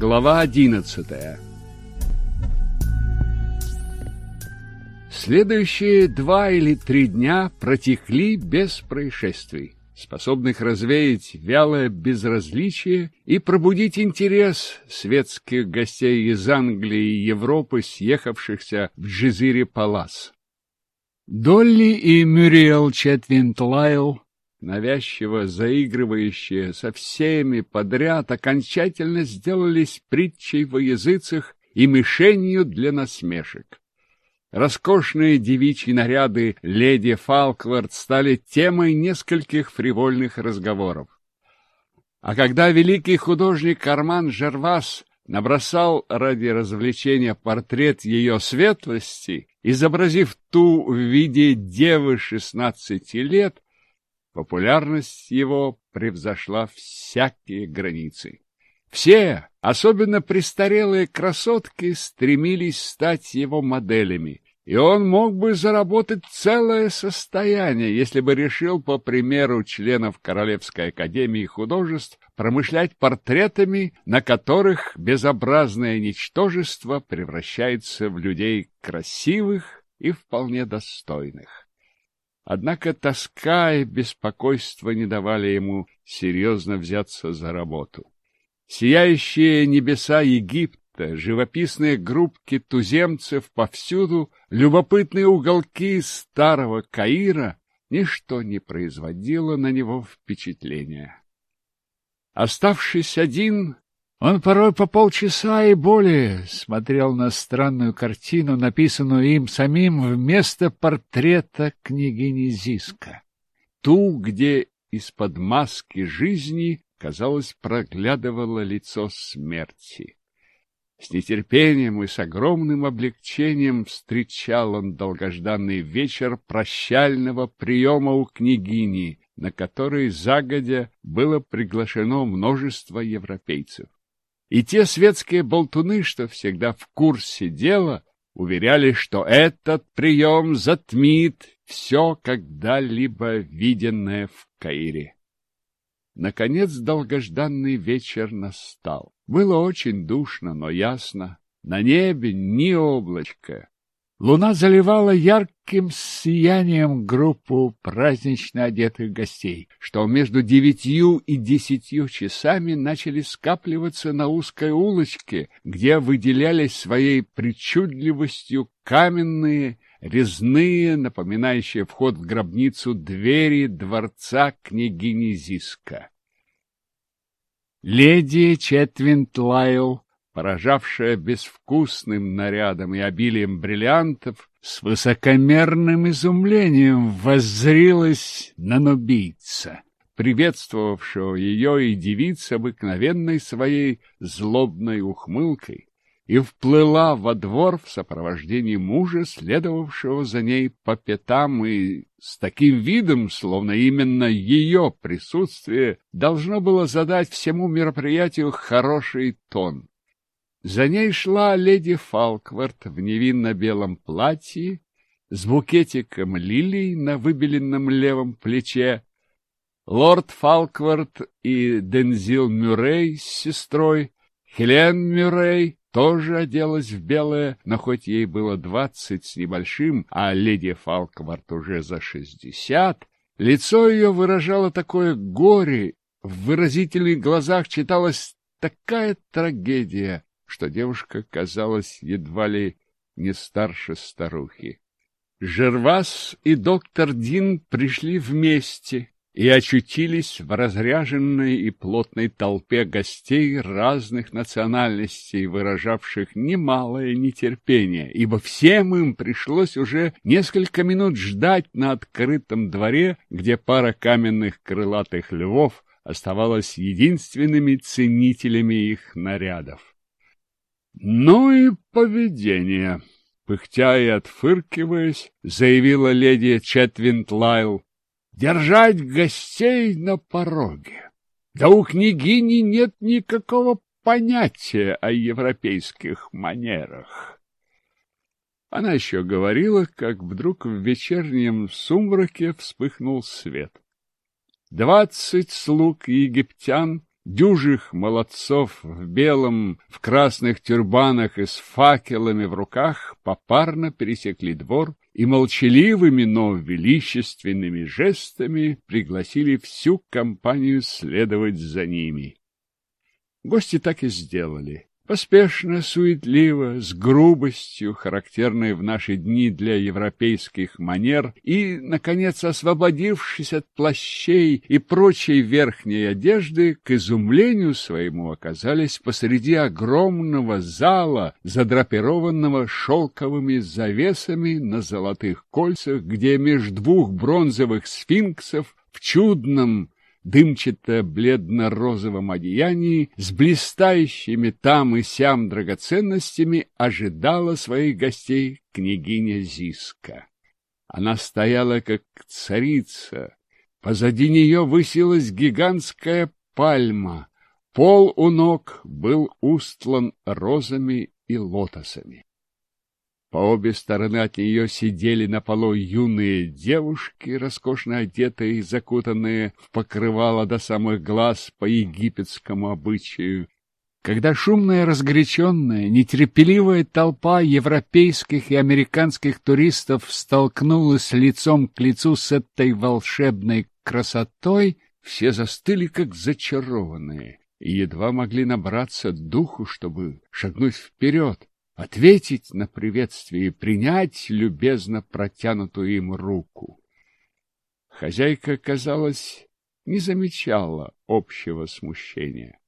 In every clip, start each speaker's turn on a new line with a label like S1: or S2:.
S1: Глава 11. Следующие два или три дня протекли без происшествий, способных развеять вялое безразличие и пробудить интерес светских гостей из Англии и Европы, съехавшихся в Джизире-Палас. Долли и Мюриел Четвинт-Лайл навязчиво заигрывающие со всеми подряд, окончательно сделались притчей во языцах и мишенью для насмешек. Роскошные девичьи наряды леди Фалквард стали темой нескольких фривольных разговоров. А когда великий художник Карман Жервас набросал ради развлечения портрет ее светлости, изобразив ту в виде девы шестнадцати лет, Популярность его превзошла всякие границы. Все, особенно престарелые красотки, стремились стать его моделями, и он мог бы заработать целое состояние, если бы решил, по примеру членов Королевской академии художеств, промышлять портретами, на которых безобразное ничтожество превращается в людей красивых и вполне достойных. Однако тоска и беспокойство не давали ему серьезно взяться за работу. Сияющие небеса Египта, живописные группки туземцев повсюду, любопытные уголки старого Каира — ничто не производило на него впечатления. Оставшись один, он порой по полчаса и более смотрел на странную картину, написанную им самим вместо портрета княгини Зиска. Ту, где из-под маски жизни, казалось, проглядывало лицо смерти. С нетерпением и с огромным облегчением встречал он долгожданный вечер прощального приема у княгини, на который загодя было приглашено множество европейцев и те светские болтуны, что всегда в курсе дела, уверяли, что этот прием затмит все когда-либо виденное в Каире. Наконец долгожданный вечер настал. Было очень душно, но ясно. На небе ни облачка. Луна заливала ярким сиянием группу празднично одетых гостей, что между девятью и десятью часами начали скапливаться на узкой улочке, где выделялись своей причудливостью каменные, резные, напоминающие вход в гробницу двери дворца княгини Зиска. Леди Четвинт Лайл поражавшая безвкусным нарядом и обилием бриллиантов, с высокомерным изумлением воззрилась на нубийца, приветствовавшего ее и девица обыкновенной своей злобной ухмылкой, и вплыла во двор в сопровождении мужа, следовавшего за ней по пятам и с таким видом, словно именно ее присутствие должно было задать всему мероприятию хороший тон. За ней шла леди Фалквард в невинно-белом платье, с букетиком лилий на выбеленном левом плече. Лорд Фалквард и Дензил Мюррей с сестрой, Хелен Мюррей тоже оделась в белое, но хоть ей было двадцать с небольшим, а леди Фалквард уже за шестьдесят, лицо ее выражало такое горе, в выразительных глазах читалась такая трагедия, что девушка казалась едва ли не старше старухи. Жервас и доктор Дин пришли вместе и очутились в разряженной и плотной толпе гостей разных национальностей, выражавших немалое нетерпение, ибо всем им пришлось уже несколько минут ждать на открытом дворе, где пара каменных крылатых львов оставалась единственными ценителями их нарядов. «Ну и поведение!» Пыхтя и отфыркиваясь, заявила леди Четвинт Лайл. «Держать гостей на пороге! Да у княгини нет никакого понятия о европейских манерах!» Она еще говорила, как вдруг в вечернем сумраке вспыхнул свет. Двадцать слуг египтян дюжих молодцов в белом, в красных тюрбанах и с факелами в руках попарно пересекли двор и молчаливыми, но величественными жестами пригласили всю компанию следовать за ними. Гости так и сделали поспешно, суетливо, с грубостью, характерной в наши дни для европейских манер, и, наконец, освободившись от плащей и прочей верхней одежды, к изумлению своему оказались посреди огромного зала, задрапированного шелковыми завесами на золотых кольцах, где меж двух бронзовых сфинксов в чудном дымчато-бледно-розовом одеянии, с блистающими там и сям драгоценностями, ожидала своих гостей княгиня Зиска. Она стояла, как царица. Позади нее высилась гигантская пальма. Пол у ног был устлан розами и По обе стороны от нее сидели на полу юные девушки, роскошно одетые и закутанные в покрывало до самых глаз по египетскому обычаю. Когда шумная, разгоряченная, нетерпеливая толпа европейских и американских туристов столкнулась лицом к лицу с этой волшебной красотой, все застыли как зачарованные и едва могли набраться духу, чтобы шагнуть вперед, ответить на приветствие и принять любезно протянутую им руку. Хозяйка, казалось, не замечала общего смущения.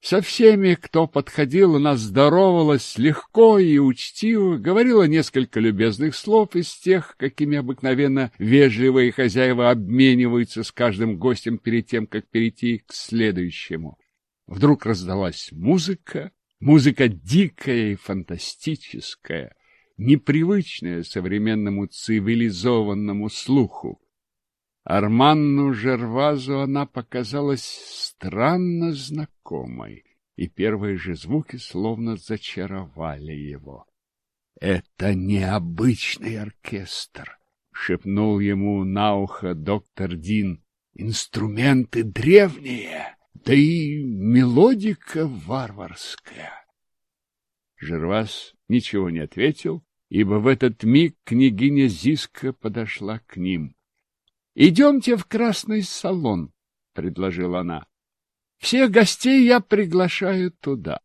S1: Со всеми, кто подходил, она здоровалась легко и учтиво, говорила несколько любезных слов из тех, какими обыкновенно вежливые хозяева обмениваются с каждым гостем перед тем, как перейти к следующему. Вдруг раздалась музыка, Музыка дикая и фантастическая, непривычная современному цивилизованному слуху. Арманну Жервазу она показалась странно знакомой, и первые же звуки словно зачаровали его. — Это необычный оркестр, — шепнул ему на ухо доктор Дин. — Инструменты древние, да и мелодика варварская. Жервас ничего не ответил, ибо в этот миг княгиня Зиска подошла к ним. — Идемте в красный салон, — предложила она. — Всех гостей я приглашаю туда.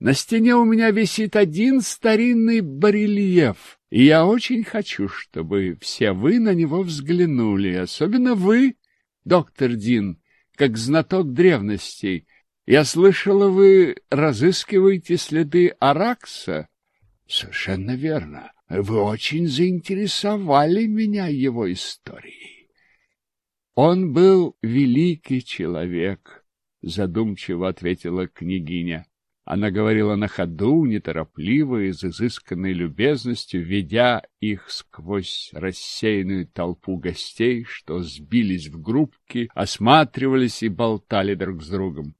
S1: На стене у меня висит один старинный барельеф, и я очень хочу, чтобы все вы на него взглянули, особенно вы, доктор Дин, как знаток древностей. Я слышала, вы разыскиваете следы Аракса? Совершенно верно. Вы очень заинтересовали меня его историей. Он был великий человек, задумчиво ответила княгиня. Она говорила на ходу, неторопливо, и с изысканной любезностью, ведя их сквозь рассеянную толпу гостей, что сбились в группки, осматривались и болтали друг с другом.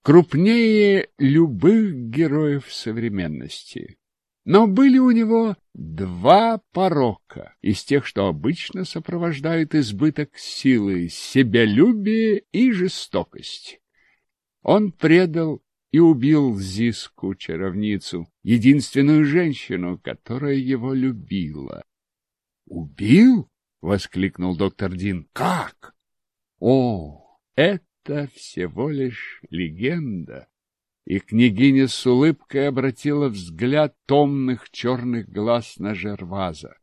S1: Крупнее любых героев современности. Но были у него два порока из тех, что обычно сопровождают избыток силы, себялюбие и жестокость. Он предал и убил Зиску, чаровницу, единственную женщину, которая его любила. «Убил?» — воскликнул доктор Дин. «Как?» «О, это всего лишь легенда!» И княгиня с улыбкой обратила взгляд томных черных глаз на Жерваза.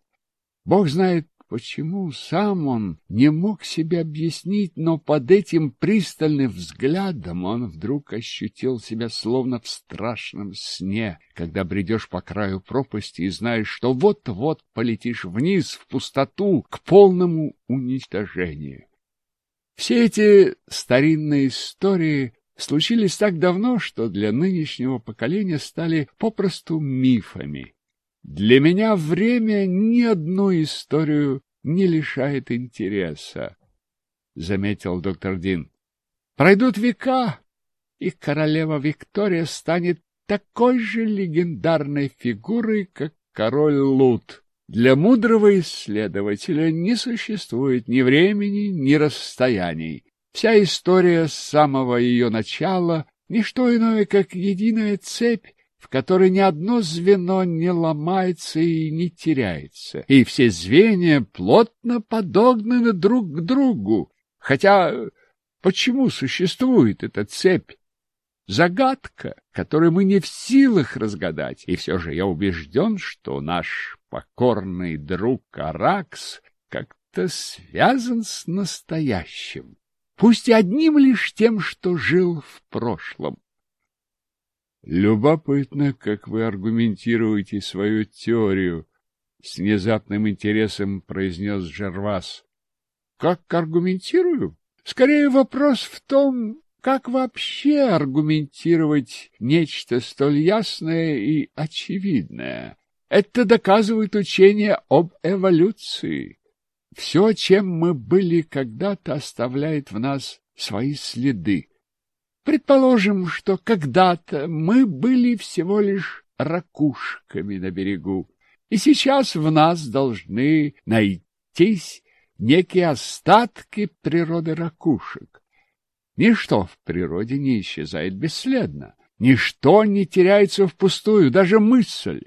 S1: Бог знает, почему сам он не мог себе объяснить, но под этим пристальным взглядом он вдруг ощутил себя словно в страшном сне, когда бредешь по краю пропасти и знаешь, что вот-вот полетишь вниз в пустоту к полному уничтожению. Все эти старинные истории случились так давно, что для нынешнего поколения стали попросту мифами. Для меня время ни одну историю не лишает интереса, — заметил доктор Дин. Пройдут века, и королева Виктория станет такой же легендарной фигурой, как король Лут. Для мудрого исследователя не существует ни времени, ни расстояний. Вся история с самого ее начала — ничто иное, как единая цепь в которой ни одно звено не ломается и не теряется, и все звенья плотно подогнаны друг к другу. Хотя почему существует эта цепь? Загадка, которую мы не в силах разгадать, и все же я убежден, что наш покорный друг Аракс как-то связан с настоящим, пусть и одним лишь тем, что жил в прошлом. Любопытно, как вы аргументируете свою теорию, с внезапным интересом произнес Жервас. Как аргументирую? Скорее вопрос в том, как вообще аргументировать нечто столь ясное и очевидное. Это доказывает учение об эволюции. Все, чем мы были когда-то, оставляет в нас свои следы. Предположим, что когда-то мы были всего лишь ракушками на берегу, и сейчас в нас должны найтись некие остатки природы ракушек. Ничто в природе не исчезает бесследно, ничто не теряется впустую, даже мысль.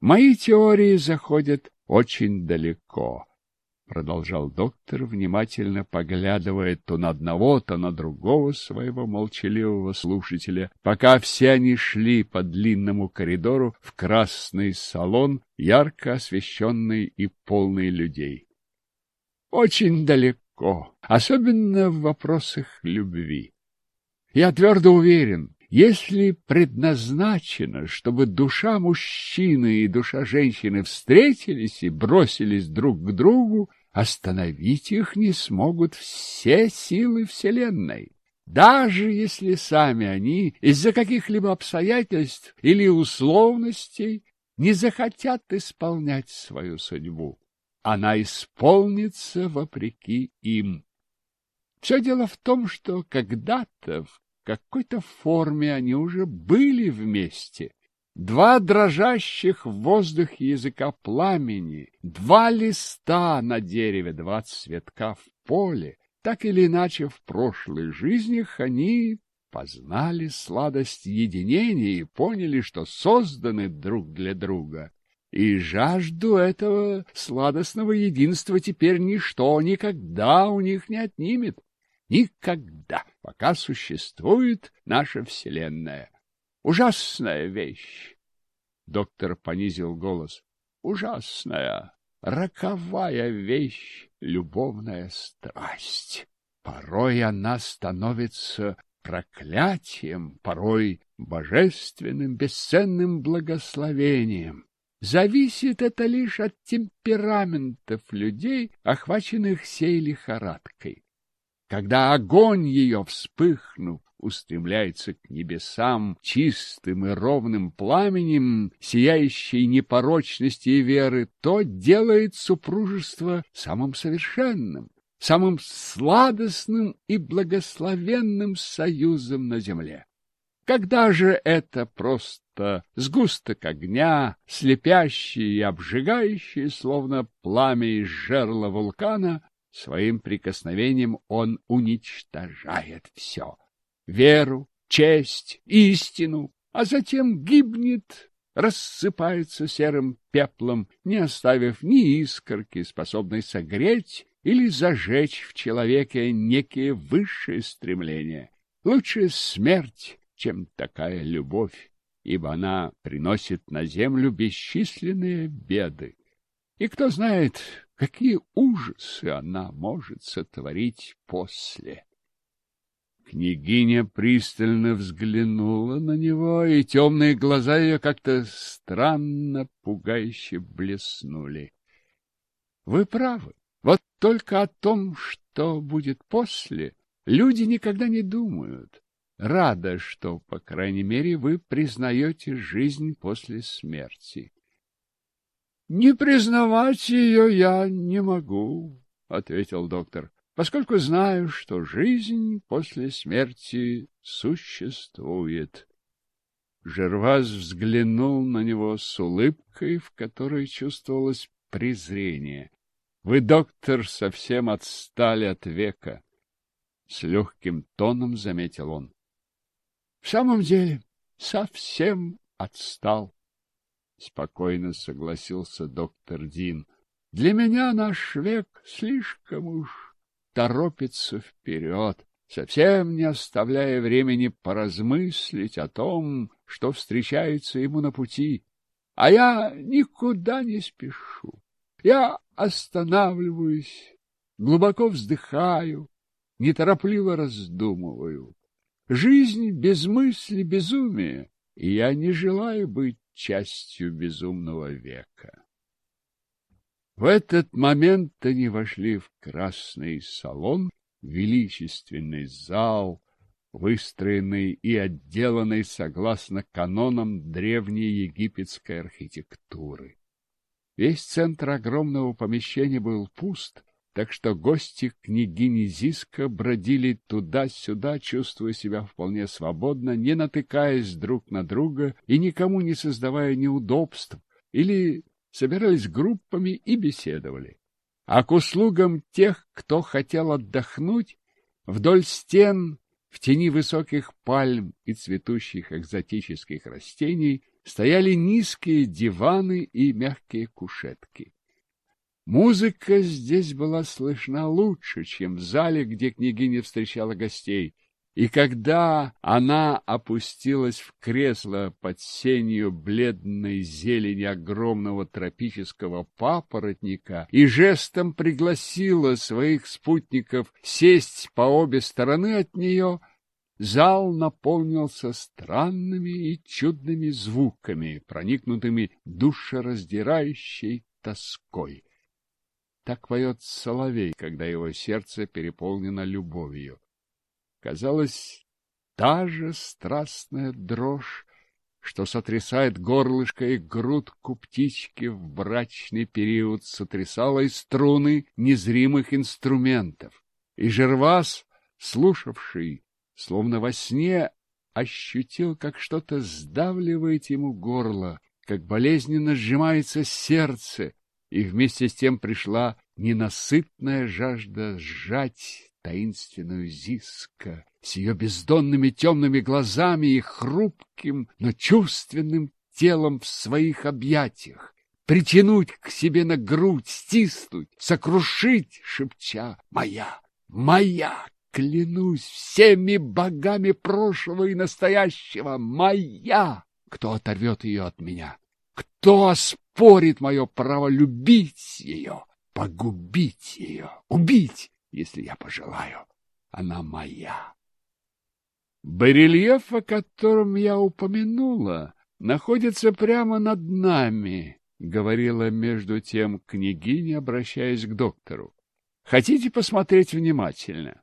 S1: Мои теории заходят очень далеко продолжал доктор, внимательно поглядывая то на одного, то на другого своего молчаливого слушателя, пока все они шли по длинному коридору в красный салон, ярко освещенный и полный людей. Очень далеко, особенно в вопросах любви. Я твердо уверен, если предназначено, чтобы душа мужчины и душа женщины встретились и бросились друг к другу, остановить их не смогут все силы Вселенной. Даже если сами они из-за каких-либо обстоятельств или условностей не захотят исполнять свою судьбу, она исполнится вопреки им. Все дело в том, что когда-то в какой-то форме они уже были вместе, Два дрожащих в воздухе языка пламени, два листа на дереве, два цветка в поле. Так или иначе, в прошлой жизнях они познали сладость единения и поняли, что созданы друг для друга. И жажду этого сладостного единства теперь ничто никогда у них не отнимет. Никогда, пока существует наша Вселенная ужасная вещь. Доктор понизил голос. Ужасная, роковая вещь — любовная страсть. Порой она становится проклятием, порой божественным, бесценным благословением. Зависит это лишь от темпераментов людей, охваченных сей лихорадкой когда огонь ее, вспыхнув, устремляется к небесам чистым и ровным пламенем, сияющей непорочности и веры, то делает супружество самым совершенным, самым сладостным и благословенным союзом на земле. Когда же это просто сгусток огня, слепящий и обжигающий, словно пламя из жерла вулкана, Своим прикосновением он уничтожает все — веру, честь, истину, а затем гибнет, рассыпается серым пеплом, не оставив ни искорки, способной согреть или зажечь в человеке некие высшие стремления. Лучше смерть, чем такая любовь, ибо она приносит на землю бесчисленные беды. И кто знает, Какие ужасы она может сотворить после! Княгиня пристально взглянула на него, и темные глаза ее как-то странно, пугающе блеснули. — Вы правы. Вот только о том, что будет после, люди никогда не думают. Рада, что, по крайней мере, вы признаете жизнь после смерти. Не признавать ее я не могу, — ответил доктор, — поскольку знаю, что жизнь после смерти существует. Жерваз взглянул на него с улыбкой, в которой чувствовалось презрение. — Вы, доктор, совсем отстали от века, — с легким тоном заметил он. — В самом деле, совсем отстал. — спокойно согласился доктор Дин. — Для меня наш век слишком уж торопится вперед, совсем не оставляя времени поразмыслить о том, что встречается ему на пути. А я никуда не спешу. Я останавливаюсь, глубоко вздыхаю, неторопливо раздумываю. Жизнь без мысли безумие, и я не желаю быть частью безумного века. В этот момент они вошли в красный салон, величественный зал, выстроенный и отделанный согласно канонам древней египетской архитектуры. Весь центр огромного помещения был пуст, так что гости княгини Зиска бродили туда-сюда, чувствуя себя вполне свободно, не натыкаясь друг на друга и никому не создавая неудобств, или собирались группами и беседовали. А к услугам тех, кто хотел отдохнуть, вдоль стен, в тени высоких пальм и цветущих экзотических растений, стояли низкие диваны и мягкие кушетки. Музыка здесь была слышна лучше, чем в зале, где княгиня встречала гостей. И когда она опустилась в кресло под сенью бледной зелени огромного тропического папоротника и жестом пригласила своих спутников сесть по обе стороны от нее, зал наполнился странными и чудными звуками, проникнутыми душераздирающей тоской. Так поет соловей, когда его сердце переполнено любовью. Казалось, та же страстная дрожь, что сотрясает горлышко и грудку птички в брачный период, сотрясала и струны незримых инструментов. И Жервас, слушавший, словно во сне, ощутил, как что-то сдавливает ему горло, как болезненно сжимается сердце, и вместе с тем пришла ненасытная жажда сжать таинственную Зиска с ее бездонными темными глазами и хрупким, но чувственным телом в своих объятиях, притянуть к себе на грудь, стиснуть, сокрушить, шепча «Моя! Моя! Клянусь всеми богами прошлого и настоящего! Моя!» Кто оторвет ее от меня? Кто спорит мое право любить ее, погубить ее, убить, если я пожелаю. Она моя. Барельеф, о котором я упомянула, находится прямо над нами, — говорила между тем княгиня, обращаясь к доктору. — Хотите посмотреть внимательно?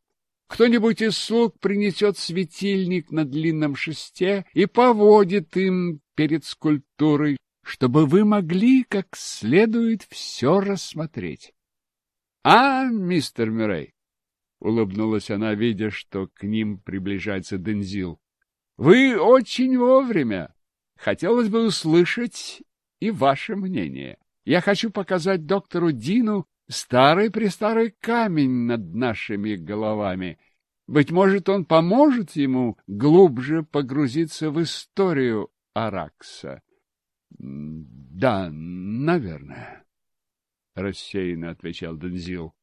S1: Кто-нибудь из слуг принесет светильник на длинном шесте и поводит им перед скульптурой, чтобы вы могли как следует все рассмотреть. — А, мистер Мюррей, — улыбнулась она, видя, что к ним приближается Дензил, — вы очень вовремя. Хотелось бы услышать и ваше мнение. Я хочу показать доктору Дину старый-престарый камень над нашими головами. Быть может, он поможет ему глубже погрузиться в историю Аракса. Да, наверное. Рассеянно отвечал Дензил.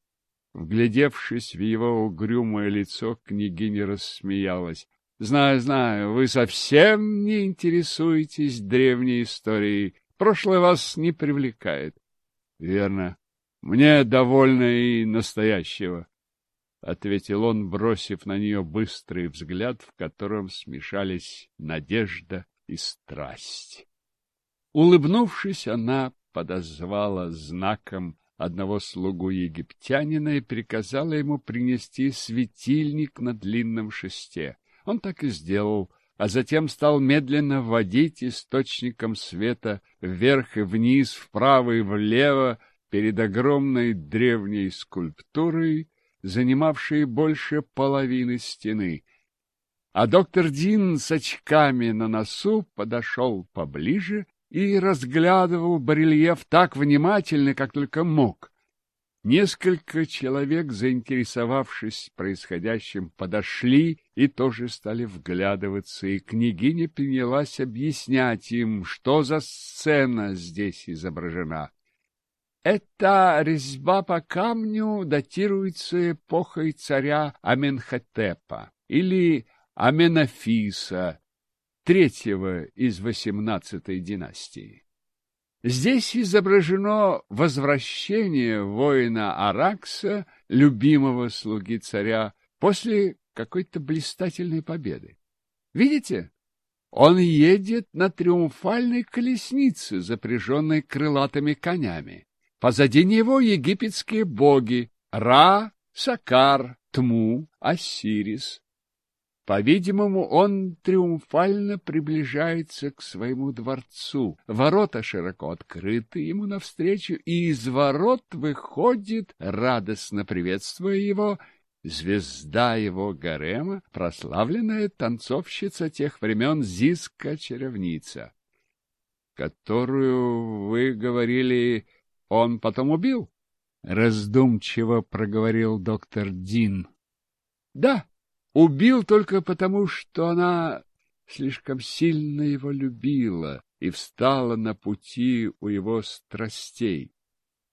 S1: Вглядевшись в его угрюмое лицо, княгиня рассмеялась. — Знаю, знаю, вы совсем не интересуетесь древней историей. Прошлое вас не привлекает. — Верно. Мне довольно и настоящего, — ответил он, бросив на нее быстрый взгляд, в котором смешались надежда и страсть. Улыбнувшись, она подозвала знаком одного слугу египтянина и приказала ему принести светильник на длинном шесте. Он так и сделал, а затем стал медленно водить источником света вверх и вниз, вправо и влево перед огромной древней скульптурой, занимавшей больше половины стены. А доктор Дин с очками на носу подошел поближе и разглядывал барельеф так внимательно, как только мог. Несколько человек, заинтересовавшись происходящим, подошли и тоже стали вглядываться, и княгиня принялась объяснять им, что за сцена здесь изображена. Эта резьба по камню датируется эпохой царя Аменхотепа или Аменофиса, третьего из восемнадцатой династии. Здесь изображено возвращение воина Аракса, любимого слуги царя, после какой-то блистательной победы. Видите? Он едет на триумфальной колеснице, запряженной крылатыми конями. Позади него египетские боги Ра, Сакар, Тму, Осирис, по-видимому, он триумфально приближается к своему дворцу. Ворота широко открыты ему навстречу, и из ворот выходит, радостно приветствуя его, звезда его гарема, прославленная танцовщица тех времен Зиска-черевница, которую, вы говорили, он потом убил? — раздумчиво проговорил доктор Дин. — Да, убил только потому, что она слишком сильно его любила и встала на пути у его страстей.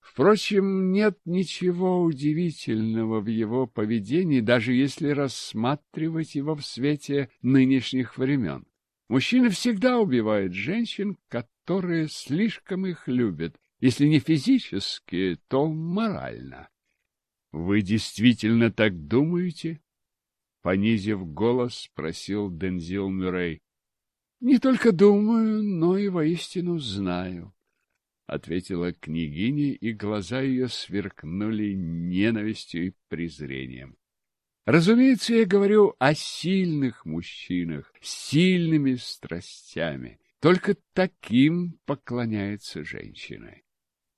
S1: Впрочем, нет ничего удивительного в его поведении, даже если рассматривать его в свете нынешних времен. Мужчина всегда убивает женщин, которые слишком их любят, если не физически, то морально. — Вы действительно так думаете? Понизив голос, спросил Дензил Мюррей. — Не только думаю, но и воистину знаю, — ответила княгиня, и глаза ее сверкнули ненавистью и презрением. Разумеется, я говорю о сильных мужчинах, сильными страстями. Только таким поклоняется женщина.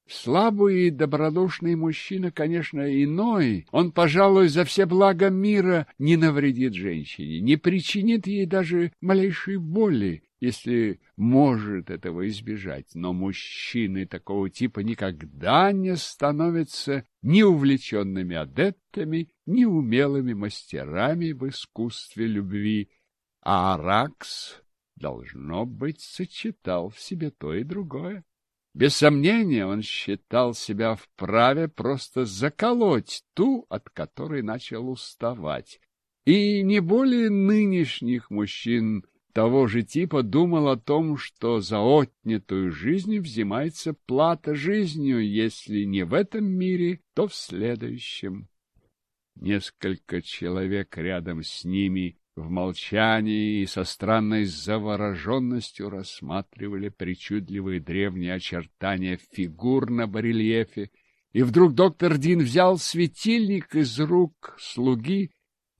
S1: Слабый и добродушный мужчина, конечно, иной. Он, пожалуй, за все блага мира не навредит женщине, не причинит ей даже малейшей боли, если может этого избежать. Но мужчины такого типа никогда не становятся ни увлеченными адептами, ни умелыми мастерами в искусстве любви. А Аракс, должно быть, сочетал в себе то и другое. Без сомнения, он считал себя вправе просто заколоть ту, от которой начал уставать. И не более нынешних мужчин того же типа думал о том, что за отнятую жизнь взимается плата жизнью, если не в этом мире, то в следующем. Несколько человек рядом с ними в молчании и со странной завороженностью рассматривали причудливые древние очертания фигур на барельефе, и вдруг доктор Дин взял светильник из рук слуги,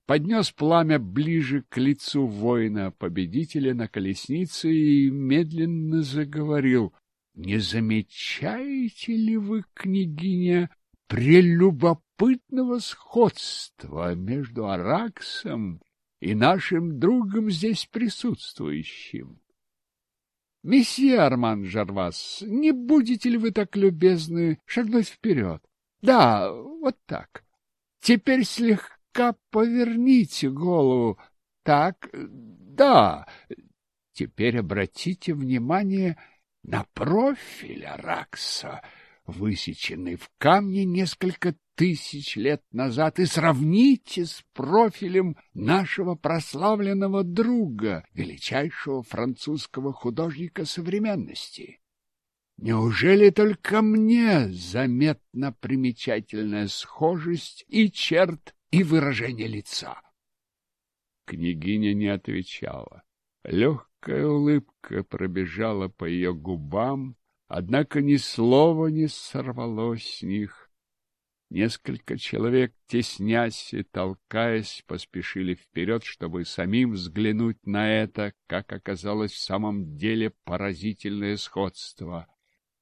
S1: поднес пламя ближе к лицу воина-победителя на колеснице и медленно заговорил. — Не замечаете ли вы, княгиня, прелюбопытного сходства между Араксом и нашим другом здесь присутствующим. Месье Арман Жарвас, не будете ли вы так любезны шагнуть вперед? Да, вот так. Теперь слегка поверните голову. Так, да. Теперь обратите внимание на профиль Аракса — высеченный в камне несколько тысяч лет назад, и сравните с профилем нашего прославленного друга, величайшего французского художника современности. Неужели только мне заметна примечательная схожесть и черт, и выражение лица? Княгиня не отвечала. Легкая улыбка пробежала по ее губам, Однако ни слова не сорвалось с них. Несколько человек, теснясь и толкаясь, поспешили вперед, чтобы самим взглянуть на это, как оказалось в самом деле поразительное сходство.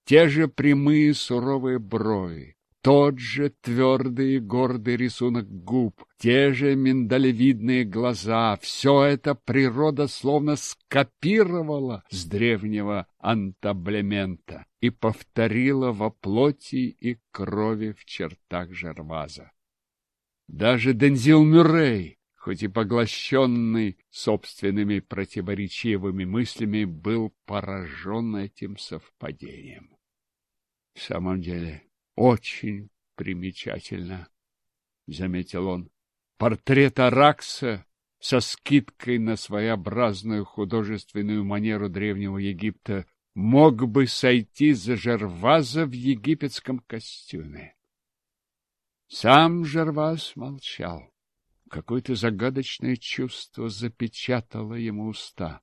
S1: Те же прямые суровые брови, тот же твердый и гордый рисунок губ, те же миндалевидные глаза — все это природа словно скопировала с древнего антаблемента и повторила во плоти и крови в чертах Жерваза. Даже Дензил Мюррей, хоть и поглощенный собственными противоречивыми мыслями, был поражен этим совпадением. В самом деле, очень примечательно, — заметил он. Портрет Аракса со скидкой на своеобразную художественную манеру древнего Египта мог бы сойти за Жерваза в египетском костюме. Сам Жерваз молчал. Какое-то загадочное чувство запечатало ему уста.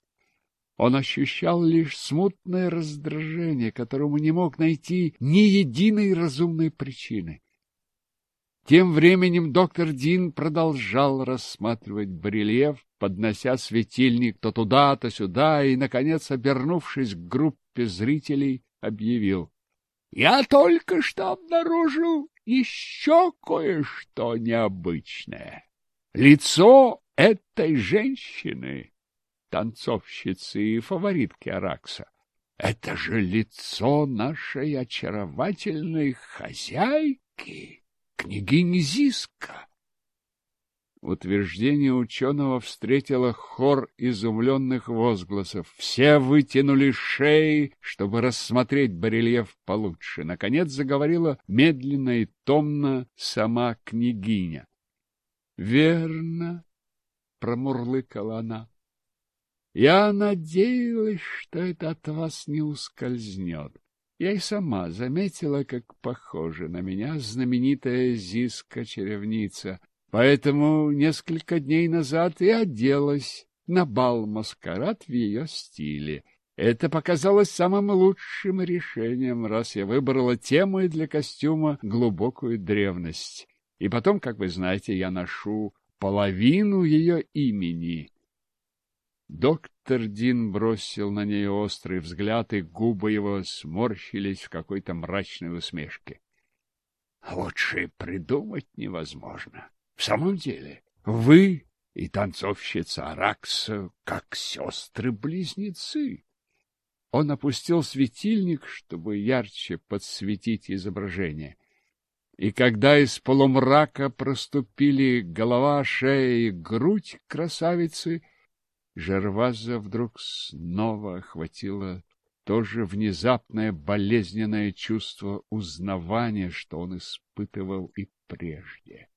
S1: Он ощущал лишь смутное раздражение, которому не мог найти ни единой разумной причины. Тем временем доктор Дин продолжал рассматривать барельеф, поднося светильник то туда, то сюда, и, наконец, обернувшись к группе зрителей, объявил. — Я только что обнаружил еще кое-что необычное. Лицо этой женщины танцовщицы и фаворитки Аракса. Это же лицо нашей очаровательной хозяйки, княгини Зиска. Утверждение ученого встретило хор изумленных возгласов. Все вытянули шеи, чтобы рассмотреть барельеф получше. Наконец заговорила медленно и томно сама княгиня. — Верно, — промурлыкала она, я надеялась, что это от вас не ускользнет. Я и сама заметила, как похожа на меня знаменитая Зиска-черевница, поэтому несколько дней назад и оделась на бал-маскарад в ее стиле. Это показалось самым лучшим решением, раз я выбрала тему для костюма глубокую древность. И потом, как вы знаете, я ношу половину ее имени Доктор Дин бросил на нее острый взгляд, и губы его сморщились в какой-то мрачной усмешке. — Лучше придумать невозможно. В самом деле, вы и танцовщица Аракса как сестры-близнецы. Он опустил светильник, чтобы ярче подсветить изображение. И когда из полумрака проступили голова, шея и грудь красавицы — Жерваза вдруг снова охватило то же внезапное болезненное чувство узнавания, что он испытывал и прежде.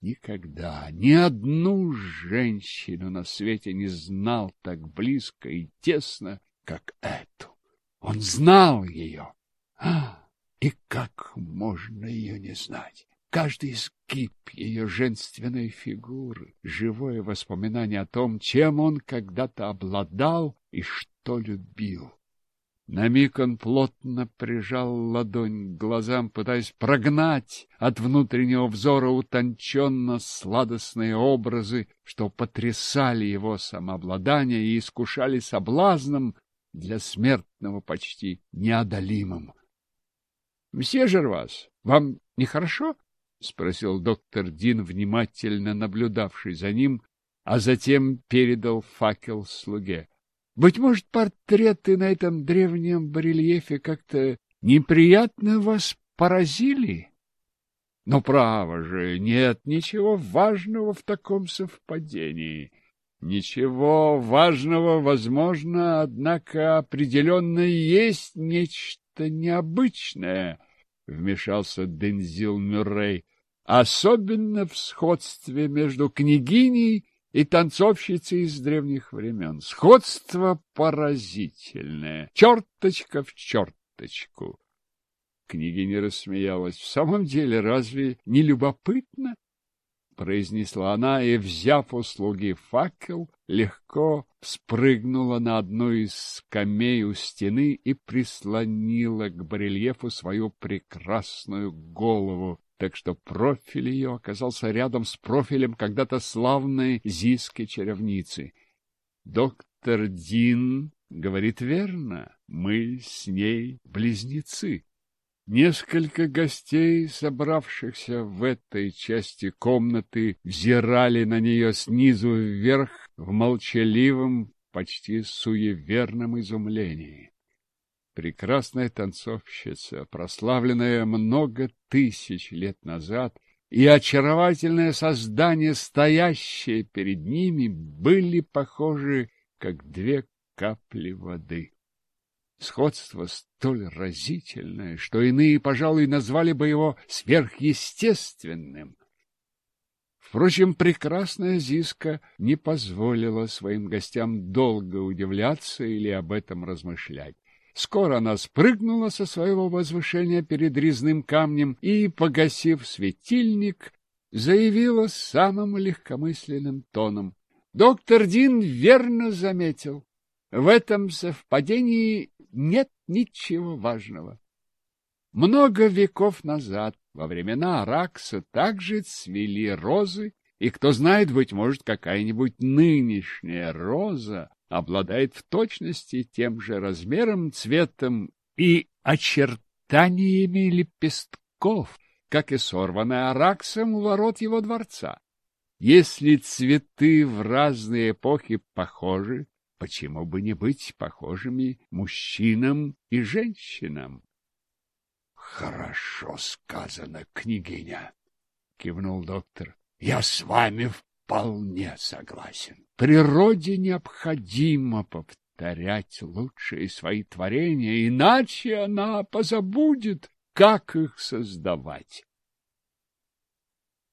S1: Никогда ни одну женщину на свете не знал так близко и тесно, как эту. Он знал ее. А, и как можно ее не знать? каждый изгиб ее женственной фигуры, живое воспоминание о том, чем он когда-то обладал и что любил. На миг он плотно прижал ладонь к глазам, пытаясь прогнать от внутреннего взора утонченно-сладостные образы, что потрясали его самообладание и искушали соблазном для смертного почти неодолимым. — Мсье Жервас, вам нехорошо? — спросил доктор Дин, внимательно наблюдавший за ним, а затем передал факел слуге. — Быть может, портреты на этом древнем барельефе как-то неприятно вас поразили? Но «Ну, право же, нет ничего важного в таком совпадении. Ничего важного, возможно, однако определенно есть нечто необычное —— вмешался Дензил Мюррей, — особенно в сходстве между княгиней и танцовщицей из древних времен. Сходство поразительное, черточка в черточку. Княгиня рассмеялась. — В самом деле, разве не любопытно? произнесла она и, взяв у слуги факел, легко спрыгнула на одну из скамей у стены и прислонила к барельефу свою прекрасную голову, так что профиль ее оказался рядом с профилем когда-то славной Зиски чаровницы. Доктор Дин говорит верно, мы с ней близнецы. Несколько гостей, собравшихся в этой части комнаты, взирали на нее снизу вверх в молчаливом, почти суеверном изумлении. Прекрасная танцовщица, прославленная много тысяч лет назад, и очаровательное создание, стоящее перед ними, были похожи, как две капли воды. Сходство столь разительное, что иные, пожалуй, назвали бы его сверхъестественным. Впрочем, прекрасная Зиска не позволила своим гостям долго удивляться или об этом размышлять. Скоро она спрыгнула со своего возвышения перед резным камнем и, погасив светильник, заявила самым легкомысленным тоном. Доктор Дин верно заметил. В этом совпадении нет ничего важного. Много веков назад, во времена Аракса, также цвели розы, и кто знает, быть может, какая-нибудь нынешняя роза обладает в точности тем же размером, цветом и очертаниями лепестков, как и сорванная Араксом у ворот его дворца. Если цветы в разные эпохи похожи, Почему бы не быть похожими мужчинам и женщинам? — Хорошо сказано, княгиня, — кивнул доктор. — Я с вами вполне согласен. Природе необходимо повторять лучшие свои творения, иначе она позабудет, как их создавать.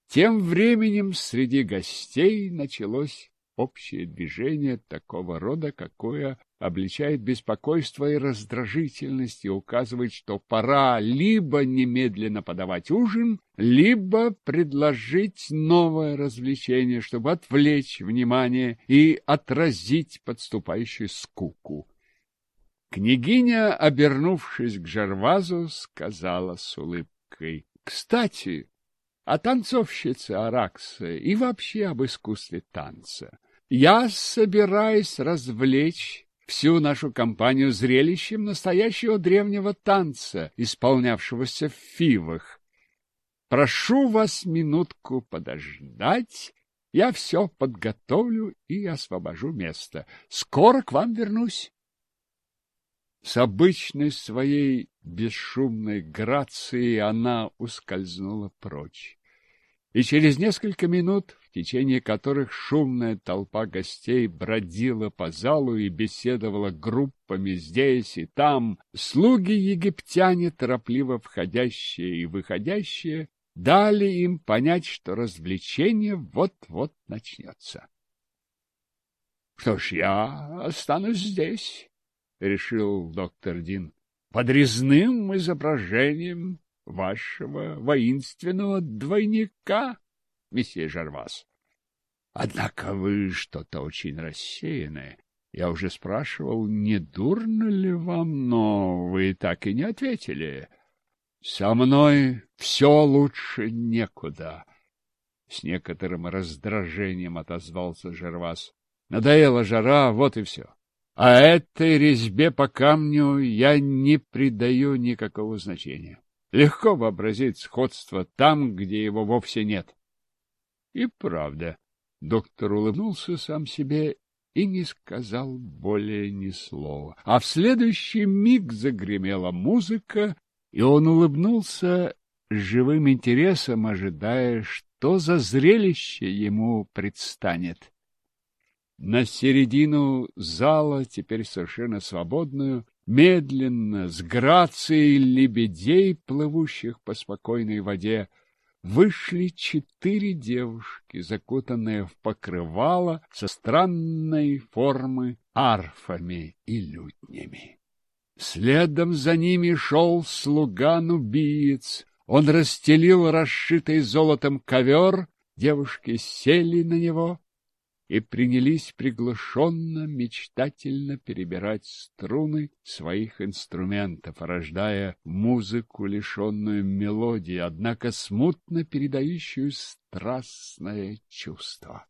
S1: Тем временем среди гостей началось общее движение такого рода, какое обличает беспокойство и раздражительность и указывает, что пора либо немедленно подавать ужин, либо предложить новое развлечение, чтобы отвлечь внимание и отразить подступающую скуку. Княгиня, обернувшись к Жарвазу, сказала с улыбкой, — Кстати, о танцовщице Аракса и вообще об искусстве танца. Я собираюсь развлечь всю нашу компанию зрелищем настоящего древнего танца, исполнявшегося в фивах. Прошу вас минутку подождать, я все подготовлю и освобожу место. Скоро к вам вернусь. С обычной своей бесшумной грацией она ускользнула прочь и через несколько минут, в течение которых шумная толпа гостей бродила по залу и беседовала группами здесь и там, слуги-египтяне, торопливо входящие и выходящие, дали им понять, что развлечение вот-вот начнется. — Что ж, я останусь здесь, — решил доктор Дин. — Подрезным изображением вашего воинственного двойника, месье Жарвас. Однако вы что-то очень рассеянное. Я уже спрашивал, не дурно ли вам, но вы так и не ответили. Со мной все лучше некуда. С некоторым раздражением отозвался Жервас. Надоела жара, вот и все. А этой резьбе по камню я не придаю никакого значения. Легко вообразить сходство там, где его вовсе нет. И правда, доктор улыбнулся сам себе и не сказал более ни слова. А в следующий миг загремела музыка, и он улыбнулся живым интересом, ожидая, что за зрелище ему предстанет. На середину зала, теперь совершенно свободную, медленно, с грацией лебедей, плывущих по спокойной воде, вышли четыре девушки, закутанные в покрывало со странной формы арфами и лютнями. Следом за ними шел слуган-убиец. Он расстелил расшитый золотом ковер, девушки сели на него и принялись приглушенно, мечтательно перебирать струны своих инструментов, рождая музыку, лишенную мелодии, однако смутно передающую страстное чувство.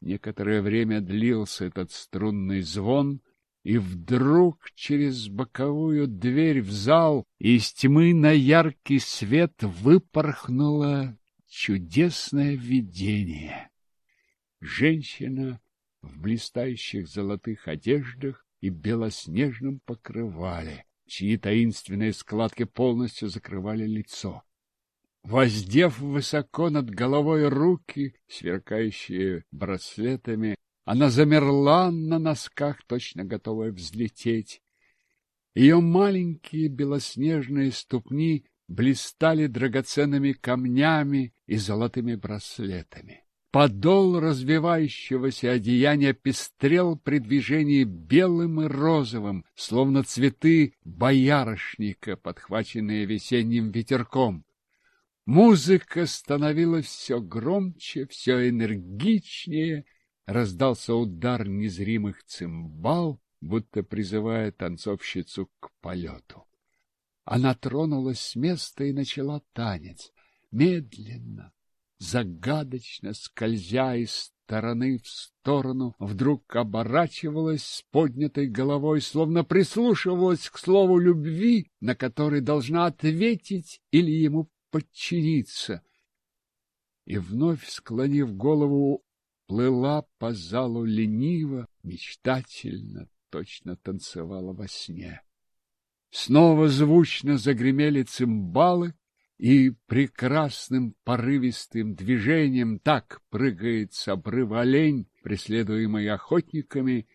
S1: Некоторое время длился этот струнный звон, и вдруг через боковую дверь в зал из тьмы на яркий свет выпорхнуло чудесное видение женщина в блистающих золотых одеждах и белоснежном покрывале, чьи таинственные складки полностью закрывали лицо. Воздев высоко над головой руки, сверкающие браслетами, она замерла на носках, точно готовая взлететь. Ее маленькие белоснежные ступни блистали драгоценными камнями и золотыми браслетами. Подол развивающегося одеяния пестрел при движении белым и розовым, словно цветы боярышника, подхваченные весенним ветерком. Музыка становилась все громче, все энергичнее, раздался удар незримых цимбал, будто призывая танцовщицу к полету. Она тронулась с места и начала танец, медленно, загадочно скользя из стороны в сторону, вдруг оборачивалась с поднятой головой, словно прислушивалась к слову любви, на который должна ответить или ему подчиниться. И вновь, склонив голову, плыла по залу лениво, мечтательно, точно танцевала во сне. Снова звучно загремели цимбалы, и прекрасным порывистым движением так прыгает с обрыва олень, преследуемый охотниками.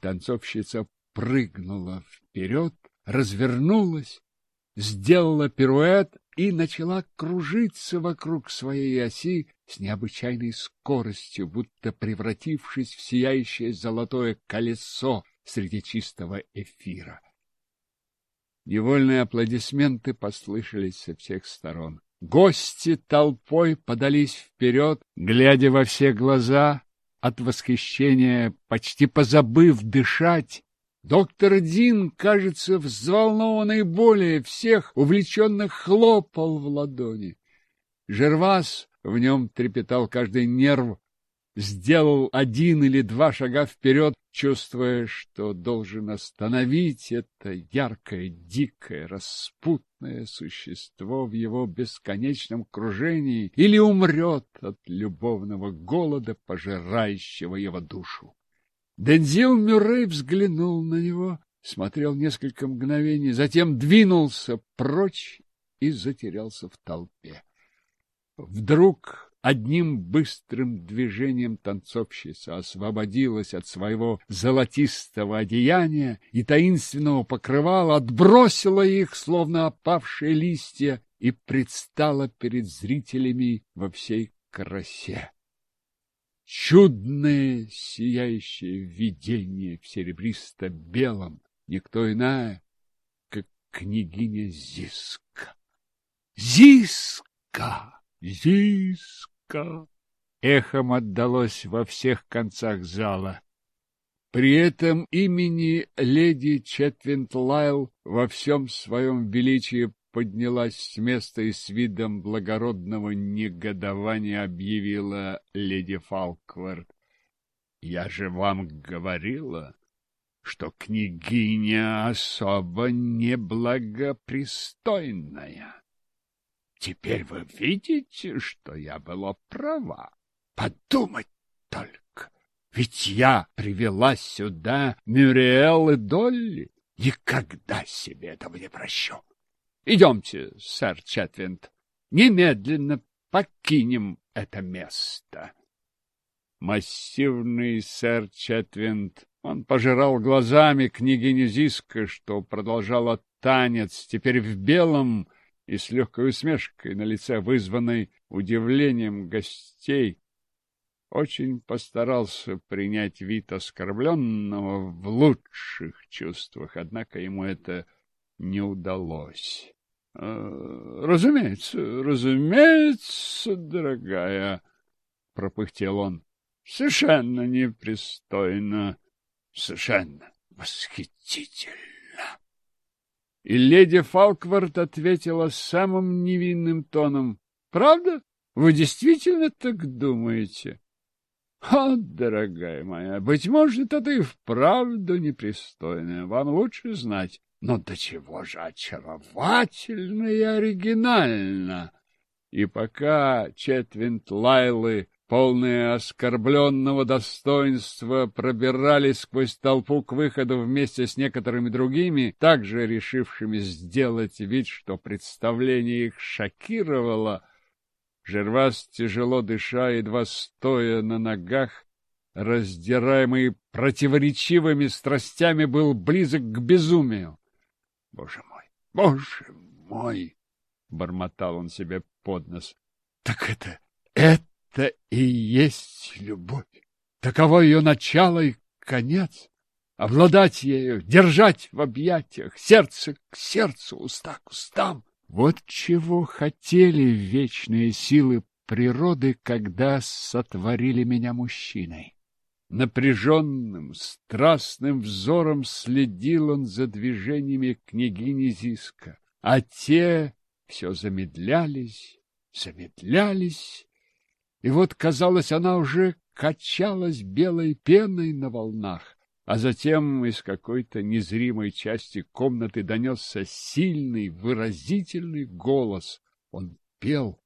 S1: Танцовщица прыгнула вперед, развернулась, сделала пируэт и начала кружиться вокруг своей оси с необычайной скоростью, будто превратившись в сияющее золотое колесо среди чистого эфира. Невольные аплодисменты послышались со всех сторон. Гости толпой подались вперед, глядя во все глаза, от восхищения, почти позабыв дышать. Доктор Дин, кажется, взволнованный более всех, увлеченно хлопал в ладони. Жервас в нем трепетал каждый нерв, сделал один или два шага вперед, чувствуя, что должен остановить это яркое, дикое, распутное существо в его бесконечном кружении или умрет от любовного голода, пожирающего его душу. Дензил Мюррей взглянул на него, смотрел несколько мгновений, затем двинулся прочь и затерялся в толпе. Вдруг одним быстрым движением танцовщица освободилась от своего золотистого одеяния и таинственного покрывала, отбросила их, словно опавшие листья, и предстала перед зрителями во всей красе. Чудное сияющее видение в серебристо-белом, никто иная, как княгиня Зиска. Зиска! Зиска! Ка! эхом отдалось во всех концах зала. При этом имени леди Четвинтлайл во всем своем величии поднялась с места и с видом благородного негодования объявила леди Фалквард. «Я же вам говорила, что княгиня особо неблагопристойная». Теперь вы видите, что я была права. Подумать только. Ведь я привела сюда Мюриэл и Долли. Никогда себе этого не прощу. Идемте, сэр Четвинд, немедленно покинем это место. Массивный сэр Четвинд, он пожирал глазами княгиню Зиска, что продолжала танец, теперь в белом, и с легкой усмешкой на лице вызванной удивлением гостей, очень постарался принять вид оскорбленного в лучших чувствах, однако ему это не удалось. Э, — Разумеется, разумеется, дорогая, — пропыхтел он, — совершенно непристойно, совершенно восхитительно. И леди Фалквард ответила самым невинным тоном. — Правда? Вы действительно так думаете? — О, дорогая моя, быть может, это и вправду непристойное. Вам лучше знать. Но до чего же очаровательно и оригинально! И пока Четвинт Лайлы полные оскорбленного достоинства, пробирались сквозь толпу к выходу вместе с некоторыми другими, также решившими сделать вид, что представление их шокировало. Жервас, тяжело дыша, едва стоя на ногах, раздираемый противоречивыми страстями, был близок к безумию. — Боже мой! Боже мой! — бормотал он себе под нос. — Так это... это это и есть любовь. Таково ее начало и конец. Обладать ею, держать в объятиях, сердце к сердцу, уста к устам. Вот чего хотели вечные силы природы, когда сотворили меня мужчиной. Напряженным, страстным взором следил он за движениями княгини Зиска, а те все замедлялись, замедлялись, и вот, казалось, она уже качалась белой пеной на волнах, а затем из какой-то незримой части комнаты донесся сильный, выразительный голос. Он пел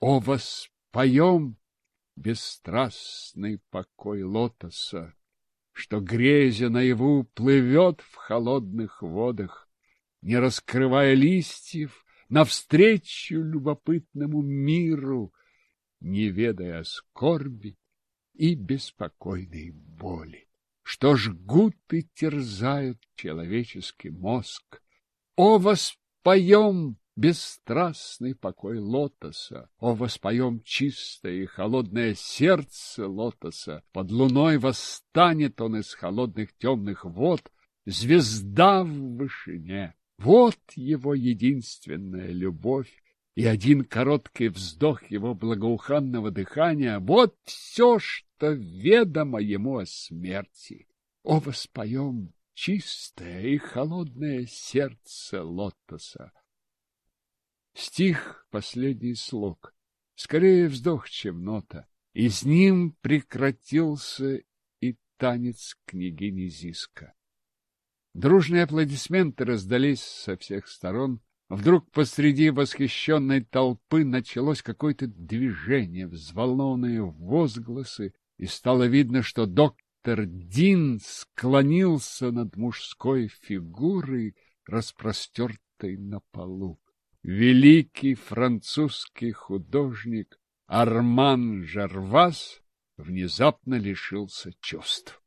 S1: «О, воспоем бесстрастный покой лотоса, что, грезя наяву, плывет в холодных водах, не раскрывая листьев, навстречу любопытному миру» не ведая скорби и беспокойной боли, что жгут и терзают человеческий мозг. О, воспоем бесстрастный покой лотоса, о, воспоем чистое и холодное сердце лотоса, под луной восстанет он из холодных темных вод, звезда в вышине. Вот его единственная любовь, и один короткий вздох его благоуханного дыхания — вот все, что ведомо ему о смерти. О, воспоем чистое и холодное сердце лотоса! Стих — последний слог, скорее вздох, чем нота, и с ним прекратился и танец княгини Зиска. Дружные аплодисменты раздались со всех сторон, Вдруг посреди восхищенной толпы началось какое-то движение, взволнованные возгласы, и стало видно, что доктор Дин склонился над мужской фигурой, распростертой на полу. Великий французский художник Арман Жарвас внезапно лишился чувств.